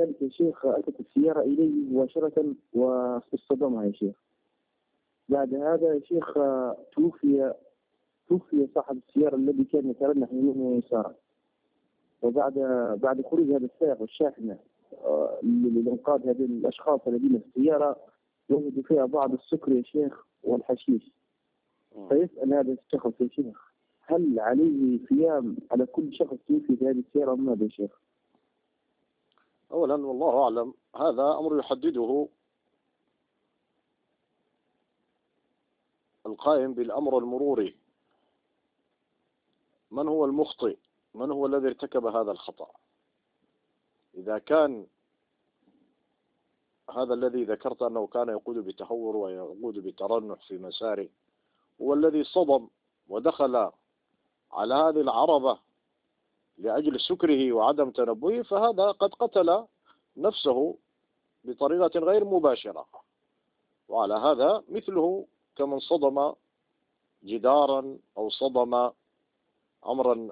ذلك يا شيخ أتت السيارة إلي مباشرة واصطدمها يا شيخ. بعد هذا يا شيخ توفي توفي صاحب السيارة الذي كان يترنح يمينه ويساره وبعد بعد خروج هذا السائق والشاحنة آه، لإنقاذ هذه الأشخاص الذين في السيارة وجدوا فيها بعض السكر يا شيخ والحشيش. فيسأل هذا الشخص يا شيخ هل عليه صيام؟ على كل شخص يوفي في هذه السيارة أم ماذا يا شيخ؟ أولا والله أعلم. هذا أمر يحدده القائم بالأمر المروري. من هو المخطئ؟ من هو الذي ارتكب هذا الخطأ؟ إذا كان هذا الذي ذكرت أنه كان يقود بتهور ويقود بترنح في مساره هو الذي صدم ودخل على هذه العربة لأجل سكره وعدم تنبهه فهذا قد قتل نفسه بطريقة غير مباشرة. وعلى هذا مثله كمن صدم جدارا أو صدم أمرا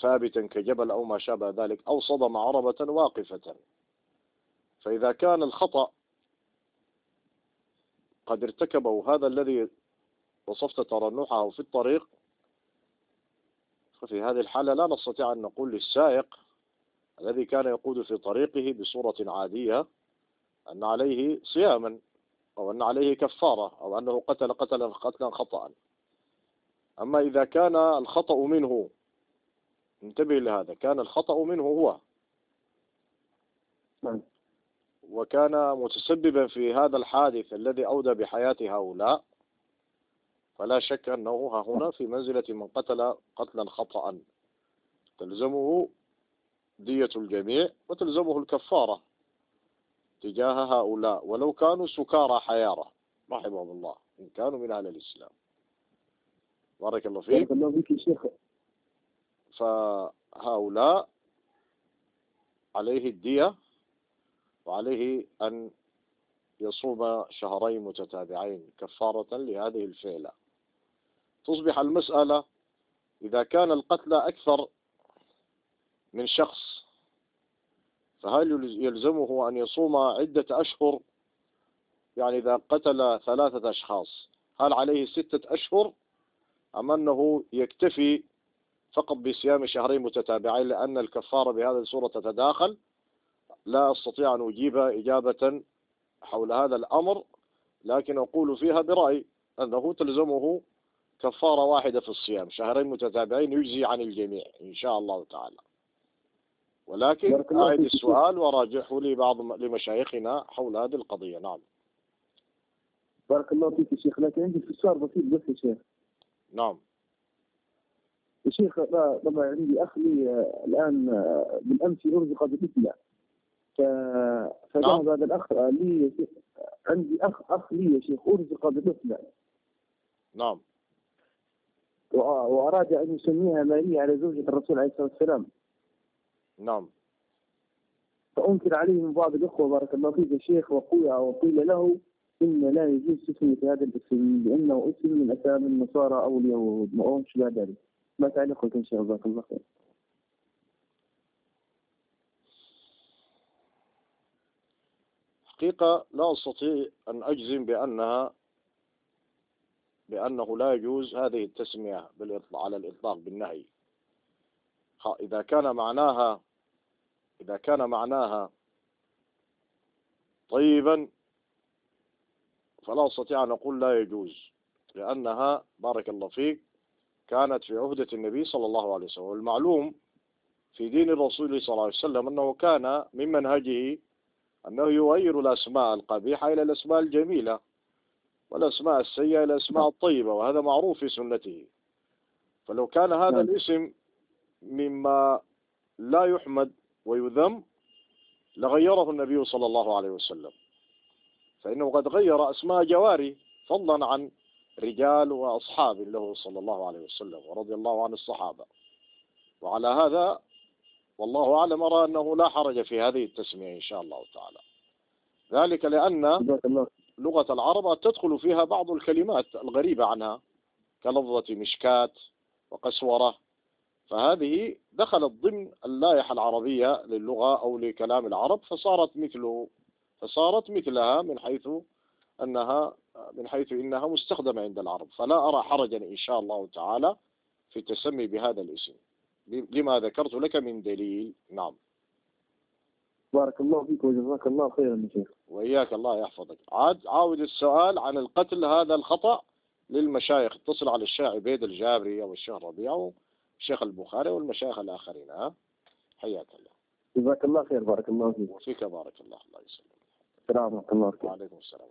ثابتا كجبل أو ما شابه ذلك أو صدم عربة واقفة. فإذا كان الخطأ قد ارتكبه هذا الذي وصفت ترنحه في الطريق ففي هذه الحالة لا نستطيع أن نقول للسائق الذي كان يقود في طريقه بصورة عادية أن عليه صياما أو أن عليه كفارة أو أنه قتل قتلا قتلا خطأ أما إذا كان الخطأ منه انتبه لهذا كان الخطأ منه هو نعم. وكان متسببا في هذا الحادث الذي أودى بحياة هؤلاء فلا شك أنه ها هنا في منزلة من قتل قتلا خطأ تلزمه دية الجميع وتلزمه الكفارة تجاه هؤلاء ولو كانوا سكارى حيارة رحمهم الله إن كانوا من أهل الإسلام. بارك الله فيك. بارك الله فيك يا شيخ. فهؤلاء عليه الدية وعليه أن يصوم شهرين متتابعين كفارة لهذه الفعلة. تصبح المسألة إذا كان القتل أكثر من شخص فهل يلزمه أن يصوم عدة أشهر؟ يعني إذا قتل ثلاثة أشخاص هل عليه ستة أشهر؟ أم أنه يكتفي فقط بصيام شهرين متتابعين لأن الكفارة بهذه الصورة تتداخل؟ لا أستطيع أن أجيب إجابة حول هذا الأمر لكن أقول فيها برأي أنه تلزمه كفارة واحدة في الصيام شهرين متتابعين يجزي عن الجميع إن شاء الله تعالى. ولكن أعد السؤال وراجعه لي بعض لمشايخنا حول هذه القضية. نعم. بارك الله فيك يا شيخ. لكن عندي استفسار بسيط بس يا شيخ. نعم. يا شيخ طبعا عندي أخ لي آه، الآن آه، بالأمس أرزق بطفلة فذهب نعم. هذا الأخ آه، لي عندي أخ أخ لي يا شيخ أرزق بطفلة نعم. وأراد أن يسميها ماريا على زوجة الرسول عليه الصلاة والسلام. نعم. فأنكر عليه من بعض الإخوة بارك الله فيك يا شيخ وقيل وقيل له إن لا يجوز تسمية هذا الاسم لأنه اسم من أسامي النصارى أو اليهود ما هو شبه ذلك ما تعليقك إن شاء الله جزاك الله خير. حقيقة لا أستطيع أن أجزم بأنها بأنه لا يجوز هذه التسمية على الإطلاق بالنهي. إذا كان معناها إذا كان معناها طيبا فلا أستطيع أن أقول لا يجوز لأنها بارك الله فيك كانت في عهدة النبي صلى الله عليه وسلم. والمعلوم في دين الرسول صلى الله عليه وسلم أنه كان من منهجه أنه يغير الأسماء القبيحة إلى الأسماء الجميلة. والأسماء السيئة إلى الأسماء الطيبة وهذا معروف في سنته. فلو كان هذا نعم. الاسم مما لا يحمد ويذم لغيره النبي صلى الله عليه وسلم. فإنه قد غير أسماء جواري فضلا عن رجال وأصحاب له صلى الله عليه وسلم ورضي الله عن الصحابة. وعلى هذا والله أعلم أرى أنه لا حرج في هذه التسمية إن شاء الله تعالى. ذلك لأن لغة العرب تدخل فيها بعض الكلمات الغريبة عنها كلفظة مشكات وقسورة. فهذه دخلت ضمن اللائحة العربية للغة أو لكلام العرب فصارت مثله فصارت مثلها من حيث أنها من حيث إنها مستخدمة عند العرب. فلا أرى حرجا إن شاء الله تعالى في التسمي بهذا الاسم. لما ذكرت لك من دليل. نعم. بارك الله فيك وجزاك الله خيرا يا شيخ. وإياك الله يحفظك. عاد عاود السؤال عن القتل هذا الخطأ للمشايخ. اتصل على الشيخ عبيد الجابري أو الشيخ ربيع أو الشيخ البخاري والمشايخ الآخرين ها؟ حياك الله. جزاك الله خير بارك الله فيك. وفيك بارك الله الله يسلمك. السلام عليكم ورحمة الله وبركاته. وعليكم السلام.